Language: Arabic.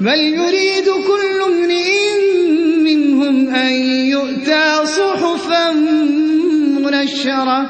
بل يريد كل امرئ منهم أن يؤتى صحفا منشرة.